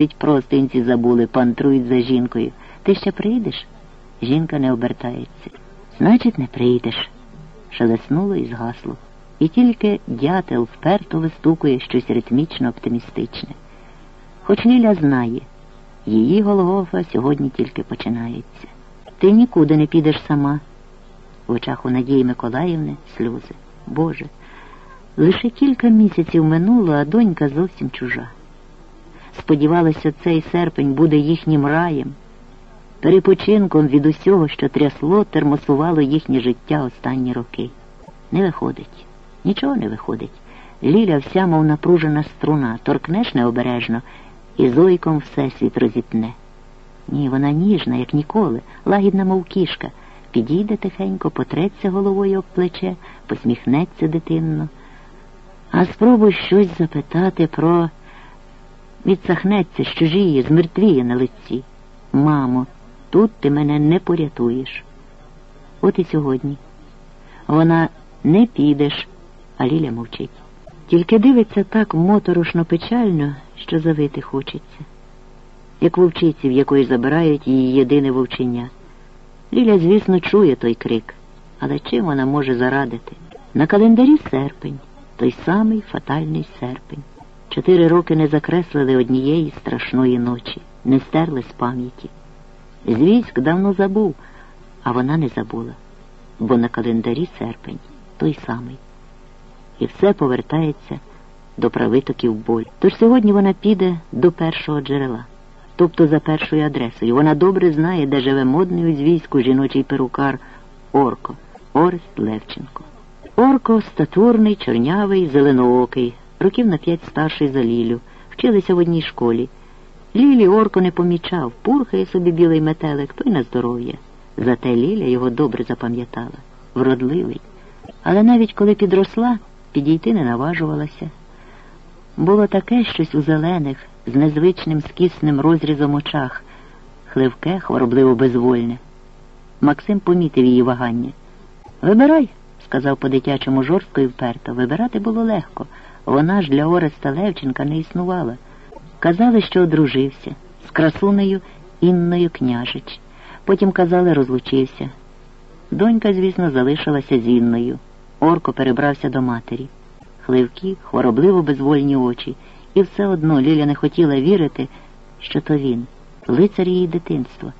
Ведь простинці забули, пантрують за жінкою. Ти ще прийдеш? Жінка не обертається. Значить, не прийдеш. Шелеснуло і згасло. І тільки дятел вперто вистукує щось ритмічно оптимістичне. Хоч Ліля знає, її Голгофа сьогодні тільки починається. Ти нікуди не підеш сама. В очах у Надії Миколаївни сльози. Боже, лише кілька місяців минуло, а донька зовсім чужа. Сподівалася, цей серпень буде їхнім раєм, перепочинком від усього, що трясло, термосувало їхнє життя останні роки. Не виходить, нічого не виходить. Ліля вся, мов напружена струна, торкнеш необережно і зойком всесвіт розітне. Ні, вона ніжна, як ніколи, лагідна, мов кішка. Підійде тихенько, потреться головою об плече, посміхнеться дитинно. А спробуй щось запитати про відсахнеться, що жіє, змертвіє на лиці. Мамо, тут ти мене не порятуєш. От і сьогодні. Вона не підеш, а Ліля мовчить. Тільки дивиться так моторошно печально, що завити хочеться, як вовчиці, в якої забирають її єдине вовчення. Ліля, звісно, чує той крик, але чим вона може зарадити? На календарі серпень, той самий фатальний серпень. Чотири роки не закреслили однієї страшної ночі, не стерли з пам'яті. Звійськ давно забув, а вона не забула, бо на календарі серпень той самий. І все повертається до правитоків боль. Тож сьогодні вона піде до першого джерела, тобто за першою адресою. Вона добре знає, де живе модний у звійську жіночий перукар Орко, Орест Левченко. Орко статурний, чорнявий, зеленоокий років на п'ять старший за Лілю, вчилися в одній школі. Лілі Орко не помічав, пурхає собі білий метелик, то й на здоров'я. Зате Ліля його добре запам'ятала, вродливий. Але навіть коли підросла, підійти не наважувалася. Було таке щось у зелених, з незвичним скісним розрізом очах, хливке, хворобливо безвольне. Максим помітив її вагання. Вибирай, сказав по дитячому жорстко і вперто. Вибирати було легко. Вона ж для Ореста Левченка не існувала. Казали, що одружився з красунею Інною княжич. Потім казали, розлучився. Донька, звісно, залишилася з Інною. Орко перебрався до матері. Хливкі, хворобливо безвольні очі, і все одно Ліля не хотіла вірити, що то він, лицар її дитинства.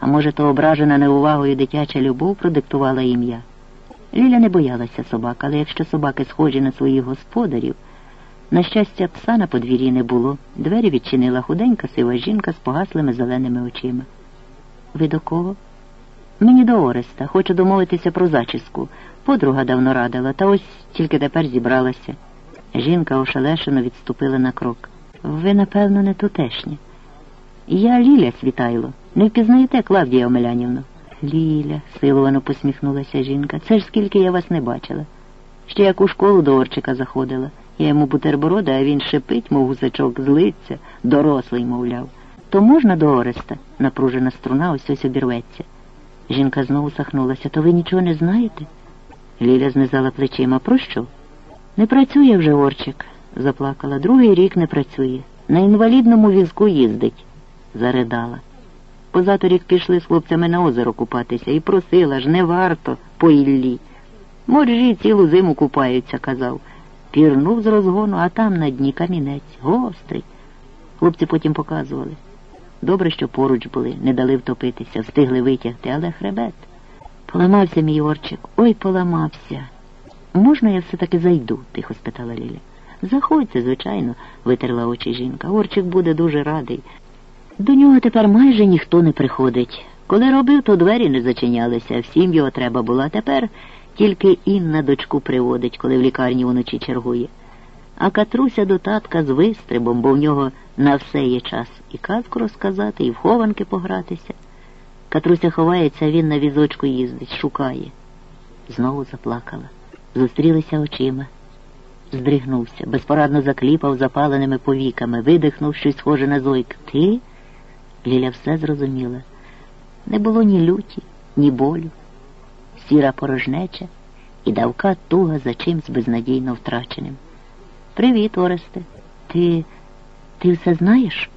А може, то ображена неувагою дитяча любов продиктувала ім'я. Ліля не боялася собак, але якщо собаки схожі на своїх господарів, на щастя, пса на подвір'ї не було. Двері відчинила худенька сива жінка з погаслими зеленими очима. Ви до кого? Мені до Ореста. Хочу домовитися про зачіску. Подруга давно радила, та ось тільки тепер зібралася. Жінка ошелешено відступила на крок. Ви, напевно, не тутешні. Я Ліля Світайло. Не впізнаєте, Клавдія Омелянівну? Ліля, силовано посміхнулася жінка. Це ж скільки я вас не бачила. Ще як у школу до Орчика заходила. Я йому бутерброда, а він шипить, мов гусачок, злиться, дорослий, мовляв. То можна до Ореста? Напружена струна ось ось обірветься. Жінка знову сахнулася. То ви нічого не знаєте? Ліля знизала плечима. Про що? Не працює вже Орчик, заплакала. Другий рік не працює. На інвалідному візку їздить, заридала. Позаторік пішли з хлопцями на озеро купатися і просила ж, не варто по Іллі. Моржі цілу зиму купаються, казав. Пірнув з розгону, а там на дні камінець, гострий. Хлопці потім показували. Добре, що поруч були, не дали втопитися, встигли витягти, але хребет. Поламався мій Орчик, ой, поламався. Можна я все-таки зайду? тихо спитала Ліля. Заходьте, звичайно, витерла очі жінка. Орчик буде дуже радий. До нього тепер майже ніхто не приходить. Коли робив, то двері не зачинялися, всім його треба було, тепер тільки Інна дочку приводить, коли в лікарні вночі чергує. А Катруся до татка з вистрибом, бо в нього на все є час і казку розказати, і в хованки погратися. Катруся ховається, він на візочку їздить, шукає. Знову заплакала. Зустрілися очима. Здригнувся, безпорадно закліпав запаленими повіками, видихнув щось схоже на зойк. Ти? Ліля все зрозуміла. Не було ні люті, ні болю, сіра порожнеча і давка туга за чимсь безнадійно втраченим. Привіт, Оресте. Ти ти все знаєш?